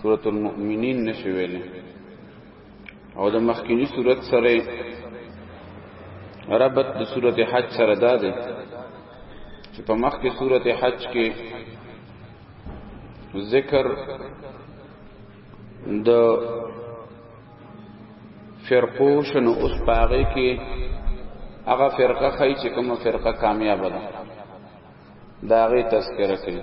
سورۃ المؤمنین نشي ویل او د مخکینی سورۃ سره ربط د سورۃ حج سره دا دی چې په مخکې سورۃ حج کې ذکر د فرقو شنو اوس پاغه کې هغه فرقه خی چې کومه فرقه کامیاب ده دا غي تذکرہ کوي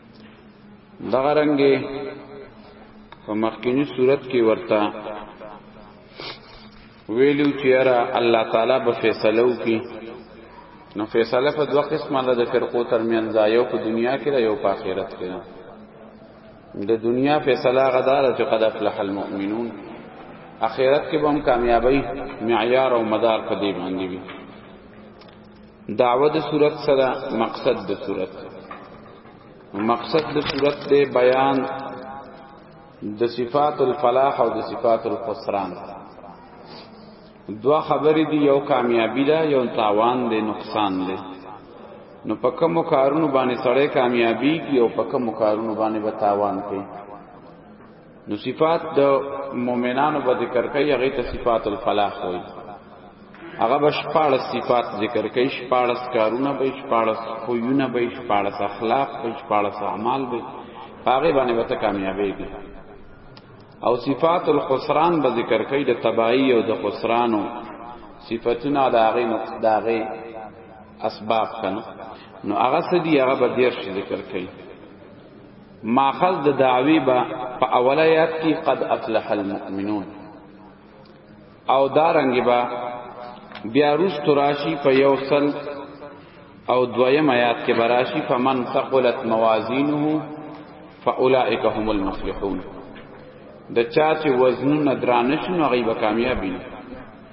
دغه رنګه په مخکینی صورت کې ورته ویلو چې را الله تعالی به فیصله وکي نو فیصله په دوه قسمه ده د فرقو ترمنځ یو په دنیا کې یو په آخرت کې د دنیا فیصله غدار چې قد افلح المؤمنون اخرت کې به هم کامیابی معیار او مدار په دې باندې وي دعوه د صورت سره مقصد د صورت مقصد د صورت د بیان د صفات الفلاح او د صفات الخسران دوا خبرې دی یو کامیابی ده یو تاوان دی نقصان دی نو په کوم کارونو باندې سړی کامیابی کی او په کوم کارونو باندې به تاوان کوي نو صفات د مؤمنانو په ذکر کوي هغه ته صفات الفلاح وایي هغه به شپاړس صفات ذکر کوي شپاړس کارونه به شپاړس خوونه به شپاړس اخلاق به شپاړس اعمال به هغه باندې وته کامیابېږي او صفات الخسران به ذکر کوي د تباہی او د خسرانو صفاتونه د هغه نقص د هغه اسباب کنه نو هغه سدي هغه به دیر ذکر کوي ماخذ د دعوی با په اوله آیات کې قد افلح المؤمنون او دارنګ با بیا روز تراشی په یو سل او دویم آیات کې براشی فمن ثقلت موازینه فاولائک هم المفلحون د چا چې وزنونه درانه شنو هغه به کامیابی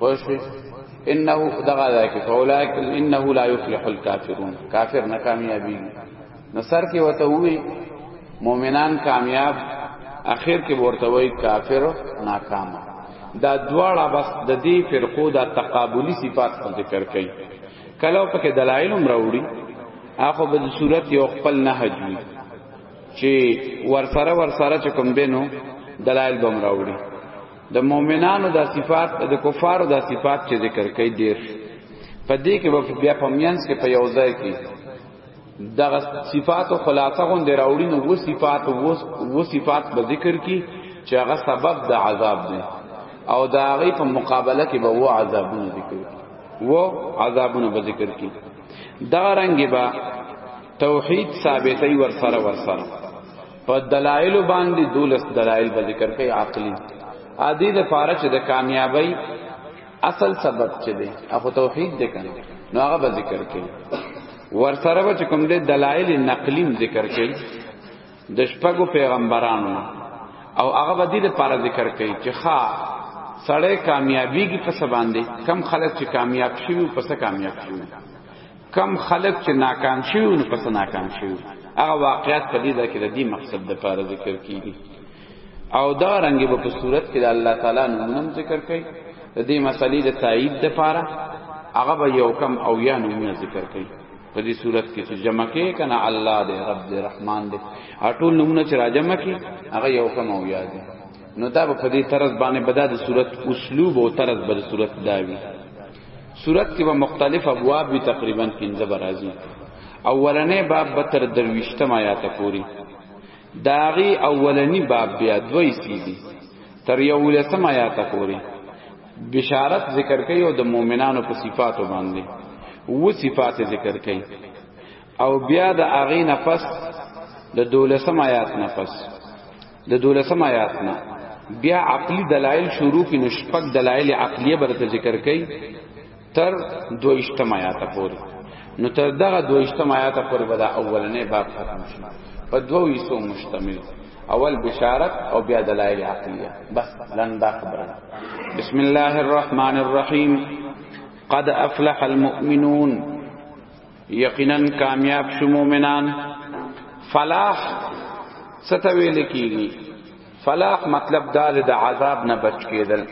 پښې انه دغه دا کې فولائک انه لا یفلح الکافرون کافر نه کامیابی نو سر کې وته وی مؤمنان کامیاب اخر کې ورته وی کافر ناکام دا دواړه بس د دې فرقو دا تقابلی صفات ذکر کړي کله په کې دلایل هم راوړي اخو به صورت یو خپل نه حجوي چې ورسره ورسره چې کوم دینو دلایل بم راوړي د مؤمنانو د صفات د کفارو د صفات چې ذکر کوي ډیر په دې کې به بیا په مینس کې په یو ځای کې د صفات او خلاصه غون دی راوړي نو و صفات و صفات به ذکر کی چې هغه سبب د عذاب دی او دا هغه په مقابله کې به و عذابونه ذکر کی و عذابونه به ذکر کی دا رنګ به توحید ثابتې ور سره ور سره په دلایل باندې دولس دلایل به ذکر کوي عقلی ادي د پاره چې د کامیابی اصل سبب چې دی اخو توحید دی کنه نو هغه به ذکر کوي ورسره به کوم د دلایل نقلی ذکر کوي د شپږو پیغمبرانو او هغه به دې لپاره ذکر کوي چې ښا سړی کامیابیږي په سباندې کم خلک چې کامیاب شي په څه کامیاب شي کم خلق چې ناکام شي او نو پس ناکام شي هغه واقعیت په دې ده کې د دې مقصد د پاره ذکر کیږي او دا رنګ به په صورت کې د الله تعالی نوم ذکر کوي د دې مسلې د تایید د پاره هغه به یو کم او یا نوم ذکر کوي په دې صورت کې چې جمع کې کنه الله دې رب دې رحمان دې اټول نمونه چې راجم کې هغه یو کم او یاد نو دا په دې طرز باندې بدا د صورت اسلوب او طرز بل صورت داوی صورت کې به مختلف ابواب وي تقریبا 15 برازي اولنې باب به تر درويشتم آیات پوری داغي اولنی باب بیا دوی سیدی تر یو لسم آیات پوری بشارت ذکر کوي او د مؤمنانو په صفاتو باندې و صفات ذکر کوي او بیا د اغې نفس د دولسم آیات نفس د دولسم آیات نه بیا عقلی دلایل شروع کی نشپک دلایل عقلیه برته ذکر کئ تر دویشتم آیات پورې نو تر دغه دویشتم آیات پورې به دا اولنې باب ختم شي په دوه حصو مشتمل اول بشارت او بیا دلایل عقلیه بس لندا خبره بسم الله الرحمن الرحیم قد افلح المؤمنون یقینا کامیاب شو مومنان فلاح ستویل کیږي فلاح مطلب دا د عذاب نه بچ کېدل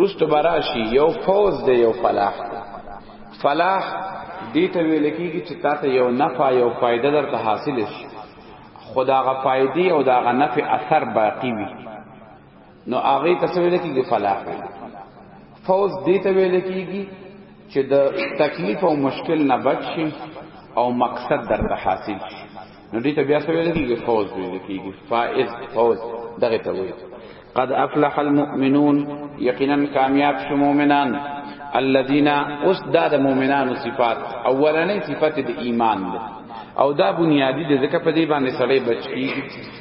رست براشي یو فوز دی یو فلاح فلاح دې ته ویل کیږي چې تاسو یو نفع یو فائدہ درته حاصل شي خداغه فائدې او داغه نفع اثر باقی وي نو هغه تسویل کیږي فلاح فوز دې ته ویل کیږي چې د تکلیف او مشکل نه بچ شي او مقصد در ته حاصل شي نو دې ته بیا څه ویل کیږي فوز ویل کیږي فائز فوز دغه ته ویل قد افلح المؤمنون یقینا کامیاب شو مؤمنان الذين اسداد مؤمنان صفات اولنې صفت د ایمان ده او دا بنیادی د ذکر په دې باندې سړی بچ کیږي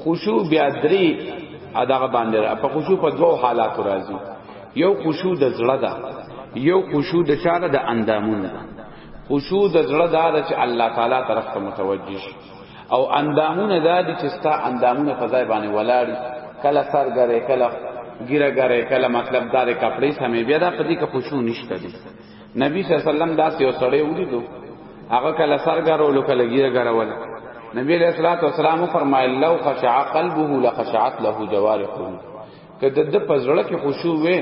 خشوع بیا درې اداغه باندې را په خشوع په دوو حالاتو راځي یو خشوع د زړه ده یو خشوع د چاره د اندامونو ده خشوع د زړه ده چې الله تعالی طرف ته متوجه شي او اندامونه دا دي چې ستا اندامونه په ځای باندې ولاړ کله سر ګره کله ګیره ګره کله مطلب دار کپڑے سمې بیا دا پدې کې خشوع نشته دي نبی صلی الله علیه وسلم داسې یو سړی ولیدو هغه کله سر ګرولو کله ګیره ګرول نبی علیہ الصلوۃ والسلام فرمایل لو خشع قلبه لخشعت له جوارحه کده د پزړه کې خشوع وې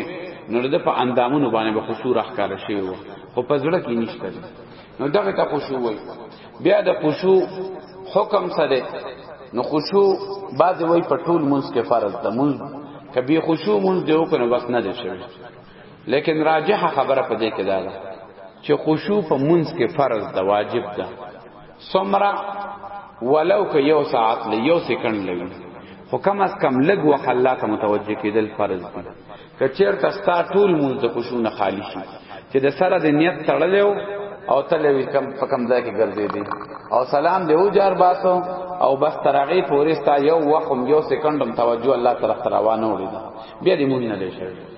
نو د په اندامونو باندې به خشوع راخاره شي وو خو پزړه کې نشته نو دغه ته خشوع وې بیا د خشوع حکم سره نو خشوع بعد وې په ټول منځ کې فرض ده منځ کبي خشوع منځ دیو کنه بس نه دي شوی لیکن راجحه خبره په دې کې ده چې خشوع په منځ کې فرض ده واجب ده سمرا ولو که یو ساعت له یو سکند لوي خو کم از کم لګ وخت الله ته متوجه کېدل فرض دي که چیرته ستا ټول مونږ د خشوع نه خالی شي چې د سره د نیت تړلې او تلوي کم په کم ځای کې ګرځې دي او سلام دی او جار باسو او بس ترغی پورې ستا یو وخت یو سکندم توجه الله طرف روانه وړي بیا دې مونږ نه لې شي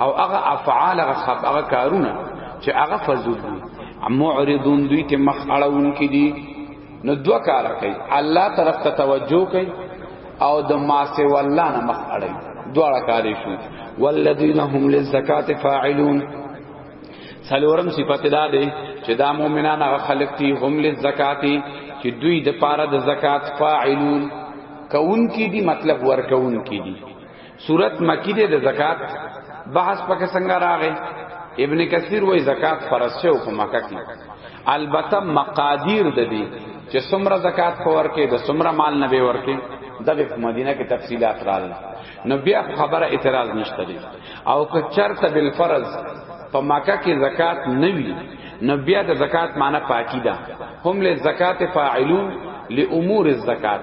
او هغه افعال هغه خب هغه کارونه چې هغه فزول دي معرضون دوی ته مخ اړون کې دي نو دوا کار کوي الله طرف ته توجه کوي او د ما سي والله نه مخ اړي دواړه کار شي والذین هم للزکات فاعلون سلورم صفت دا دی چې دا مؤمنان هغه خلق دي هم للزکات چې دوی د پاره د زکات فاعلون کون کی دي مطلب ور کون کی دي صورت مکی دی د زکات بحث پکې څنګه راغی ابن کثیر وای زکات فرض شو په مکه کې البته مقادیر د دې چې څومره زکات په ورکه د څومره مال نه به ورکه دغه په مدینه کې تفصيلات رال نو بیا خبره اعتراض نشته دی او که چرته بالفرض په مکه کې زکات نه وی نو بیا د زکات معنی پاکی ده هم له زکات فاعلون لامور الزکات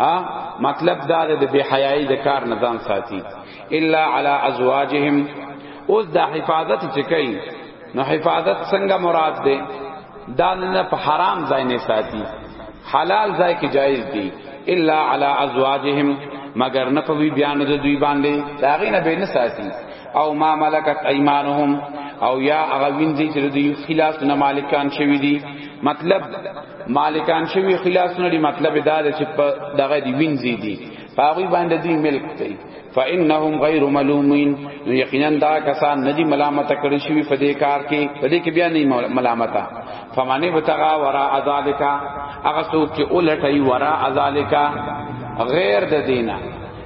ها مطلب دا د بی حیاي د کار نه ځان ساتي الا علی ازواجهم اوس دا حفاظت چې کوي نو حفاظت څنګه مراد ده دا نه په حرام ځای نه ساتي حلال ځای کې جایز دي الا علی ازواجهم مگر نه په بیان د دوی باندې دا غینه به نه ساتي او ما ملکت ایمانهم او یا هغه وینځي چې دوی خلاص نه مالکان شوی دي مطلب مالکان شوی خلاص نه دي مطلب دا چې دغه دی وینځي دي پاغوی باندې دوی ملک دی فانهم غیر ملومین یقینا دا کسان ندی ملامت کړی شوی په دې کار کې په دې کې بیا نه ملامت فمانه بتغا ورا ذالک هغه څوک چې اولټي ورا ذالک غیر د دینه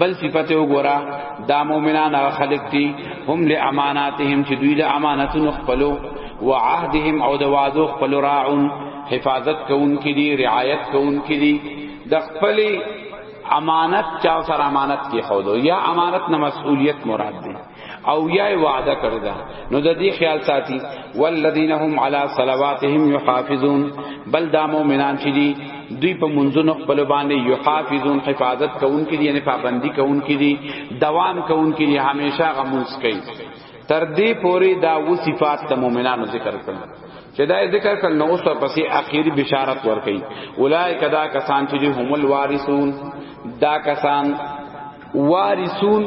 بل صفت وګورا دا مؤمنان هغه خلق دي هم له اماناتهم چې دوی له امانتونو خپلو وعهدهم او د وعدو خپل راعون حفاظت کوونکې دي رعایت کوونکې دي د خپل امانت چا سره امانت کې خودو یا امانت نه مسؤلیت مراد ده او یا وعده کړی دا نو د دې خیال ساتي والذین هم علی صلواتهم یحافظون بل دا مؤمنان چې دي دوی په منځونو خپل باندې یحافظون حفاظت کوونکې دي یعنی پابندي کوونکې دي دوام کوونکې دي همیشه غمونس کوي تر دې پوري دا و صفات د مؤمنانو ذکر کړل چې دا ذکر کړل نو اوس پسې اخیری بشارت ورکړي اولایک دا کسان چې هم الوارثون دا کسان وارثون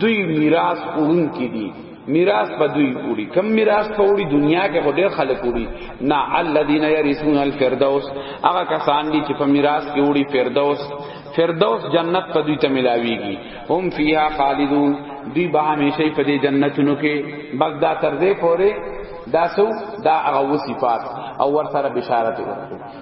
دوی میراث اون کی دي میراث په دوی وړي کم میراث په وړي دنیا کې خو ډېر خلک وړي نا الذين يرثون الفردوس هغه کسان دي چې په میراث کې وړي فردوس فردوس جنت په دوی ته ملاويږي هم فيها خالدون دوی به همیشه په دې جنتونو کې بس دا تر دې پورې دا سو دا هغه صفات او ور سره بشارت ورکړي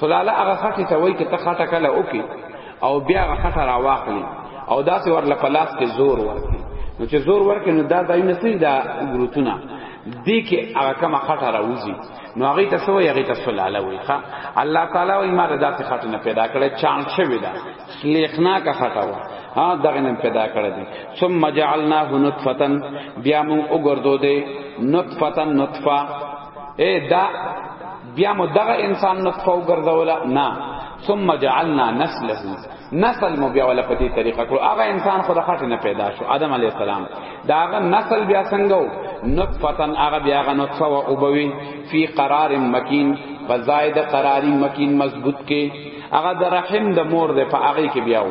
سلاله هغه خټه ته وای چې ته خټه کله وکي او بیا هغه خټه راواخلي او داسې ورله په لاس کې زور ورکړي نو چې زور ورکړي نو دا دای نه سي دا ګروتونه دې کې هغه کومه خټه راوځي نو هغه ته سوې هغه ته سلاله وای ښا الله تعالی وای ما داسې خټه نه پیدا کړې چان شوی دا لیخنا کا خټه و ها دغه نن پیدا کړی دی ثم جعلناه نطفه بیا مون وګرځو دی نطفه نطفه اے دا بیا مو دغه انسان نطفه وګرځوله نه ثم جعلنا نسله نسل مو بیا ولا په دې طریقه کړو هغه انسان خو د خټې نه پیدا شو آدم علی السلام دا هغه نسل بیا څنګه نطفتن هغه بیا هغه نطفه او وبوي فی قرار مکین بزاید قراری مکین مضبوط کې هغه د رحم د مور د په هغه کې بیا و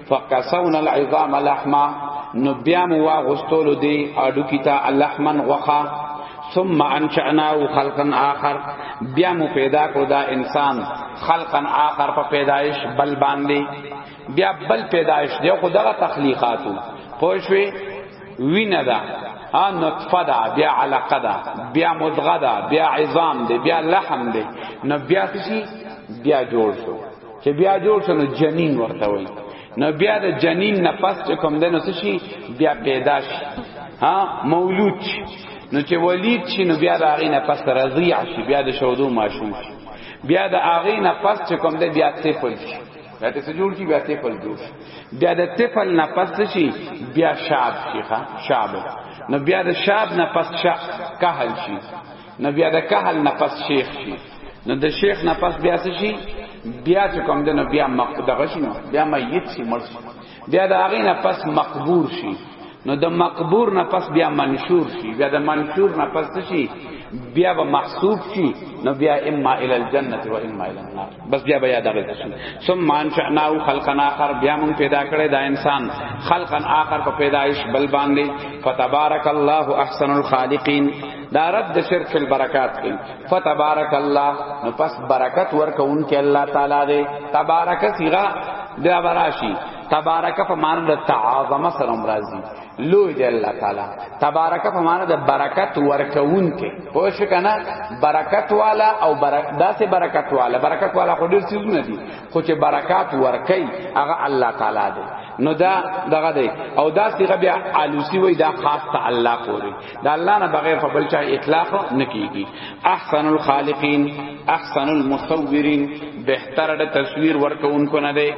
فقسونا العظام لحما نو بیا مو واغستول دی اډو کیتا اللحمن غخا ثم انشأناه خلقا آخر بیا مو پیدا کړو دا انسان خلقا آخر په پیدایش بل باندې بیا بل پیدایش دی خو دغه تخلیقاتو پوښوي وینه ده ان نطفه ده بیا علقه ده بیا مدغه ده بیا عظام ده بیا لحم ده نو بیا څه بیا جوړ شو چې بیا جوړ شنو جنین ورته وای نو بیا د جنین نه پس چې کوم دنو څه شي بیا پیدا شي ها مولود شي نو چې ولید شي نو بیا د هغه نه پس رضیع شي بیا د شودو ماشوم شي بیا د هغه نه پس چې کوم د بیا تپل شي دا ته څه جوړ کی بیا تپل جوړ بیا د تپل نه پس شي بیا شاب شي ښا شاب نو بیا د شاب نه پس شا کهل شي نو بیا د کهل نه پس شیخ شي نو د شیخ نه پس بیا څه شي بیا چې کوم دنو بیا مقدغه شي نو بیا میت شي مړ شي بیا د هغه نه پس مقبور شي نو د مقبور نه پس بیا منشور شي بیا د منشور نه پس شي بیا به محسوب شي نو بیا اما ال الجنه و اما ال النار بس بیا بیا دغه شي ثم انشأنا خلقا اخر بیا مون پیدا کړی دا انسان خلقا اخر په پیدایش بل باندې فتبارک الله احسن الخالقین دا رد د شرک فی البرکات کی فتبارک الله نو پس برکت ورکون کې الله تعالی دې تبارک صیغه د براشی تبارک په معنی د تعاظم سره مرضی لوی دی الله تعالی تبارک په معنی د برکت ورکون کې پوه شو کنه برکت والا او برک داسې برکت والا برکت والا خو ډیر چیزونه دي خو چې برکات ورکي هغه الله تعالی دی نو دا دغه دی او دا صیغه بیا علوسی وای دا خاص ته الله پوری دا الله نه بغیر په بل چا اطلاق نه کیږي احسن الخالقین احسن المصورین بهتر د تصویر ورکوونکو نه دی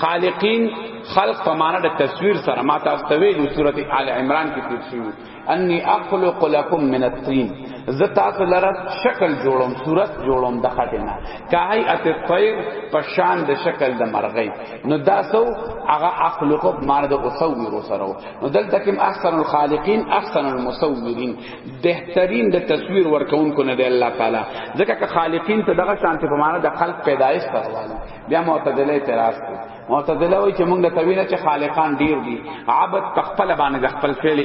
خالقین خلق په معنا د تصویر سره ما تاسو ته ویلو سورته آل عمران کې تفسیر انی اخلق لکم من الطین ز تاسو لره شکل جوړوم صورت جوړوم د خټینا کای ات طیر په شان د شکل د مرغی نو داسو هغه اخلق مار د اوسو ویرو سره نو دلته کوم احسن الخالقین احسن المصورین بهترین د تصویر ورکونکو نه دی الله تعالی ځکه که خالقین ته دغه شانته په معنا د خلق پیدایش پروانه بیا معتدله اعتراض کوي معتدله وای چې موږ د توینه چې خالقان ډیر دي عبادت په خپل باندې د خپل فعل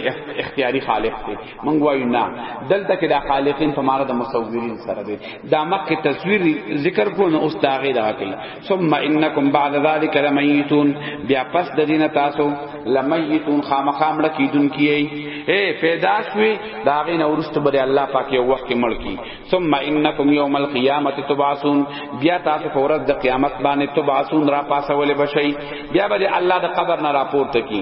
اختیاري خالق دي موږ وای نه دلته کې د خالقین په معنا د مصورین سره دي دا مکه تصویر ذکر کو نه اوس داغه دا کوي ثم انکم بعد ذلک لمیتون بیا پس د دینه تاسو لمیتون خامخامړه کیدون کیي اے پیدا شوی دا غي نورست بری الله پاک یو وخت مړ کی ثم انکم یوم القیامت تبعثون بیا تاسو په ورځ د قیامت باندې تبعثون را پاسول بشي بیا به الله د قبر نه راپورته کی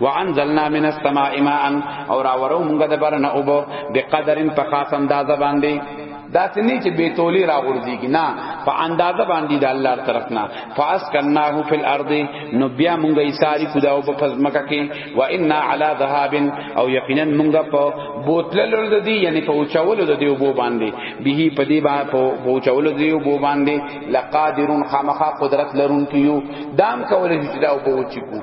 وانزلنا من السماء ماء اور اورو مونږه د برنه او بو بقدرن په خاص انداز باندې دا سنی چې بے تولی را غورځي کی نه په اندازه باندې د الله طرف نه فاس کناه فی الارض نو بیا مونږه ایثاری خدا او په فزمکه کې و انا علی ذهاب او یقینا مونږه په بوتلل د دی یعنی په اوچول د دی وبو باندې به په دی با په اوچول د دی وبو باندې لقادرون خامخا قدرت لرون کیو دام کول چې دا وبو چکو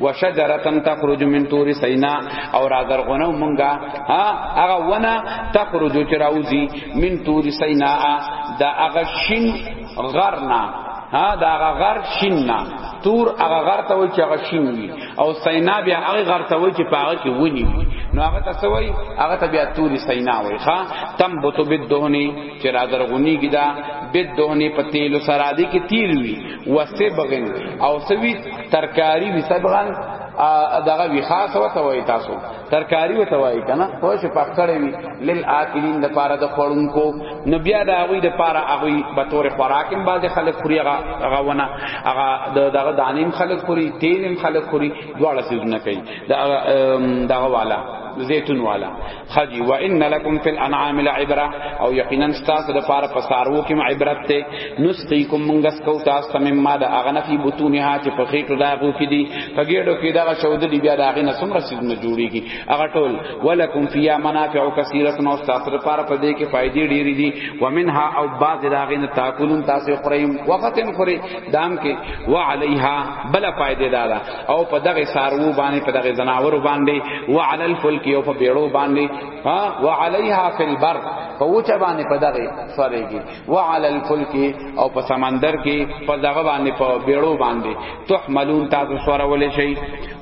وشجرتن تخرج من تور سینا او را درغونه مونږه ها هغه ونه تخرج چراوزی من تور سینا دا هغه شین غرنا ها دا هغه غر شین نا تور هغه غر ته وای چې هغه شین وي او سینا بیا هغه غر ته وای چې پاغه کې ونی وي نو هغه ته سوی هغه ته بیا تور سینا وای ښا تم بوتو بدهنی چې را درغونی کیدا بدهنی په تیل سره دی کې تیل وی وسبغن او سوی ترکاری وی سبغن دغه وی خاص وته وای تاسو ترکاری وته وای کنه خو شه پخړې وی لیل اکلین د پاره د خورونکو نو بیا د هغه د پاره هغه به تور خوراکین باز خلک خوري هغه هغه ونه هغه دغه دانیم خلک خوري تیلم خلک خوري دواړه سيزونه کوي دغه والا زيتون والا خجی و ان لکم فی الانعام لعبره او یقینا تاسو د پاره په سارو کې عبرت ته نسقیکم منګس کو تاسو ته مما د اغنه فی بطونها چې په خېټو دا غو کې دي په ګېډو کې دا شود دی بیا دا غنه سمره سیدنه جوړیږي هغه ټول ولکم فی منافع کثیره نو تاسو د پاره په دې کې فائدې ډېری دي ومنها او بعض دا غنه تاکلون تاسو خوریم وقتن خوري دام کې وعلیها بل فائدې دارا او په دغه سارو باندې په دغه زناور باندې وعلى الفلك او په بیړو باندې ها وعليها في البر په وچه باندې په دغه ساريږي وعلى الفلك او په سمندر کې په دغه باندې په بیړو باندې تحملون تاسو سره ولې شي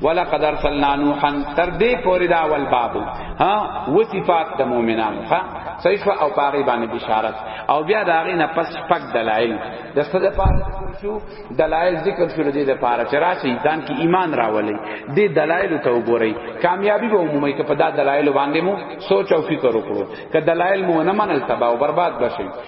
ولا قدر صلنا نوحا تر دې پورې دا ول باب ها وصفات د مؤمنانو ها صحیح او پاغي باندې بشارت او بیا دا غي نه پس پک دلایل د څه د پاره شو دلایل ذکر شول دي د پاره چې راشي ځان کې ایمان راولي د دلایل ته وګورئ کامیابی به عمومي کې په دا دلایل باندې مو سوچ او فکر وکړو که دلایل مو نه منل تباہ او برباد بشي